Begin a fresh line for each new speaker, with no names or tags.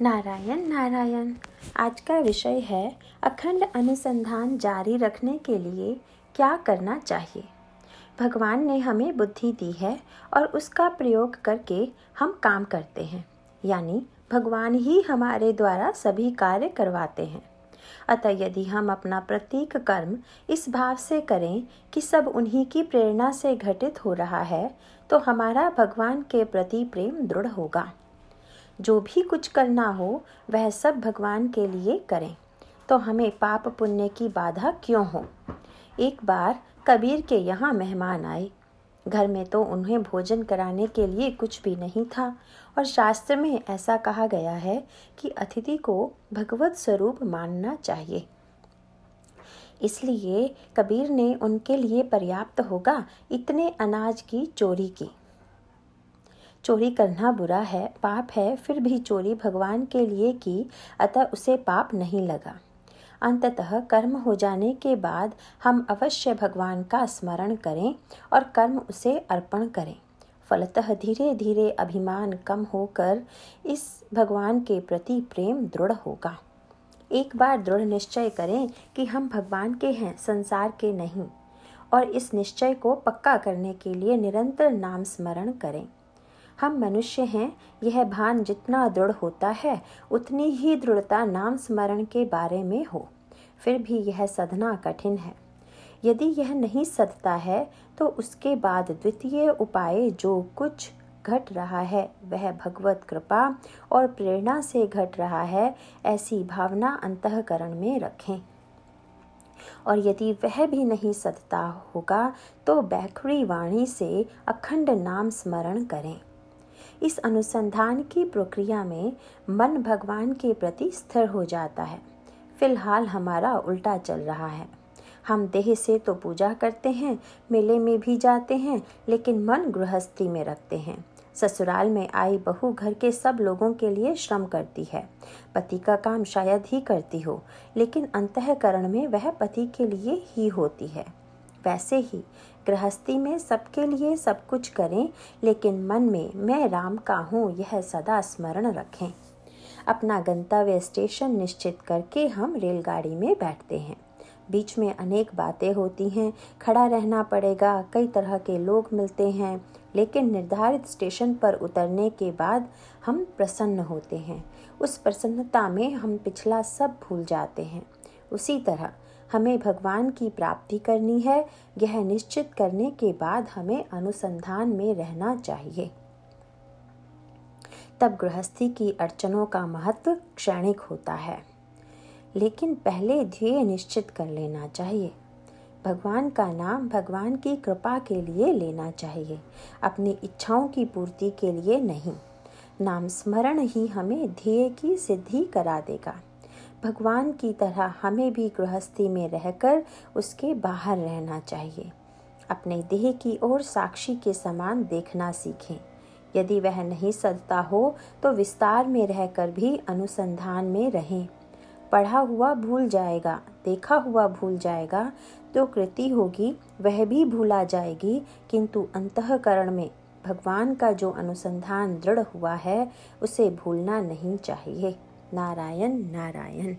नारायण नारायण। आज का विषय है अखंड अनुसंधान जारी रखने के लिए क्या करना चाहिए। भगवान ने हमें बुद्धि दी है और उसका प्रयोग करके हम काम करते हैं। यानी भगवान ही हमारे द्वारा सभी कार्य करवाते हैं। अतः यदि हम अपना प्रतीक कर्म इस भाव से करें कि सब उन्हीं की प्रेरणा से घटित हो रहा है तो हमारा भगवान के प्रति प्रेम दृढ़ होगा। जो भी कुछ करना हो, वह सब भगवान के लिए करें। तो हमें पाप पुण्य की बाधा क्यों हो? एक बार कबीर के यहाँ मेहमान आए। घर में तो उन्हें भोजन कराने के लिए कुछ भी नहीं था और शास्त्र में ऐसा कहा गया है कि अतिथि को भगवत स्वरूप मानना चाहिए। इसलिए कबीर ने उनके लिए पर्याप्त होगा इतने अनाज की चोरी की। चोरी करना बुरा है, पाप है, फिर भी चोरी भगवान के लिए की, अतः उसे पाप नहीं लगा। अंततः कर्म हो जाने के बाद हम अवश्य भगवान का स्मरण करें और कर्म उसे अर्पण करें। फलतः धीरे धीरे अभिमान कम होकर इस भगवान के प्रति प्रेम दृढ़ होगा। एक बार दृढ़ निश्चय करें कि हम भगवान के हैं, संसार के नहीं, और इस निश्चय को पक्का करने के लिए निरंतर नाम स्मरण करें। हम मनुष्य हैं, यह भान जितना दृढ़ होता है, उतनी ही दृढ़ता नाम स्मरण के बारे में हो। फिर भी यह सधना कठिन है। यदि यह नहीं सदता है तो उसके बाद द्वितीय उपाय जो कुछ घट रहा है, वह भगवत कृपा और प्रेरणा से घट रहा है, ऐसी भावना अंतकरण में रखें। और यदि वह भी नहीं सदता होगा तो बैखड़ी वाणी से अखंड नाम स्मरण करें। इस अनुसंधान की प्रक्रिया में मन भगवान के प्रति स्थिर हो जाता है। फ़िलहाल हमारा उल्टा चल रहा है। हम देह से तो पूजा करते हैं, मेले में भी जाते हैं, लेकिन मन गृहस्थी में रखते हैं। ससुराल में आई बहू घर के सब लोगों के लिए श्रम करती है। पति का काम शायद ही करती हो, लेकिन अंतकरण में वह पति के लिए ही होती है। वैसे ही गृहस्थी में सबके लिए सब कुछ करें, लेकिन मन में मैं राम का हूँ, यह सदा स्मरण रखें। अपना गंतव्य स्टेशन निश्चित करके हम रेलगाड़ी में बैठते हैं। बीच में अनेक बातें होती हैं, खड़ा रहना पड़ेगा, कई तरह के लोग मिलते हैं, लेकिन निर्धारित स्टेशन पर उतरने के बाद हम प्रसन्न होते हैं। उस प्रसन्नता में हम पिछला सब भूल जाते हैं। उसी तरह हमें भगवान की प्राप्ति करनी है, यह निश्चित करने के बाद हमें अनुसंधान में रहना चाहिए। तब गृहस्थी की अड़चनों का महत्व क्षणिक होता है। लेकिन पहले ध्येय निश्चित कर लेना चाहिए। भगवान का नाम भगवान की कृपा के लिए लेना चाहिए, अपनी इच्छाओं की पूर्ति के लिए नहीं। नाम स्मरण ही हमें ध्येय की सिद्धि करा देगा। भगवान की तरह हमें भी गृहस्थी में रहकर उसके बाहर रहना चाहिए। अपने देह की ओर साक्षी के समान देखना सीखें। यदि वह नहीं सजता हो तो विस्तार में रहकर भी अनुसंधान में रहें। पढ़ा हुआ भूल जाएगा, देखा हुआ भूल जाएगा तो कृति होगी, वह भी भूला जाएगी, किंतु अंतकरण में भगवान का जो अनुसंधान दृढ़ हुआ है, उसे भूलना नहीं चाहिए। नारायण नारायण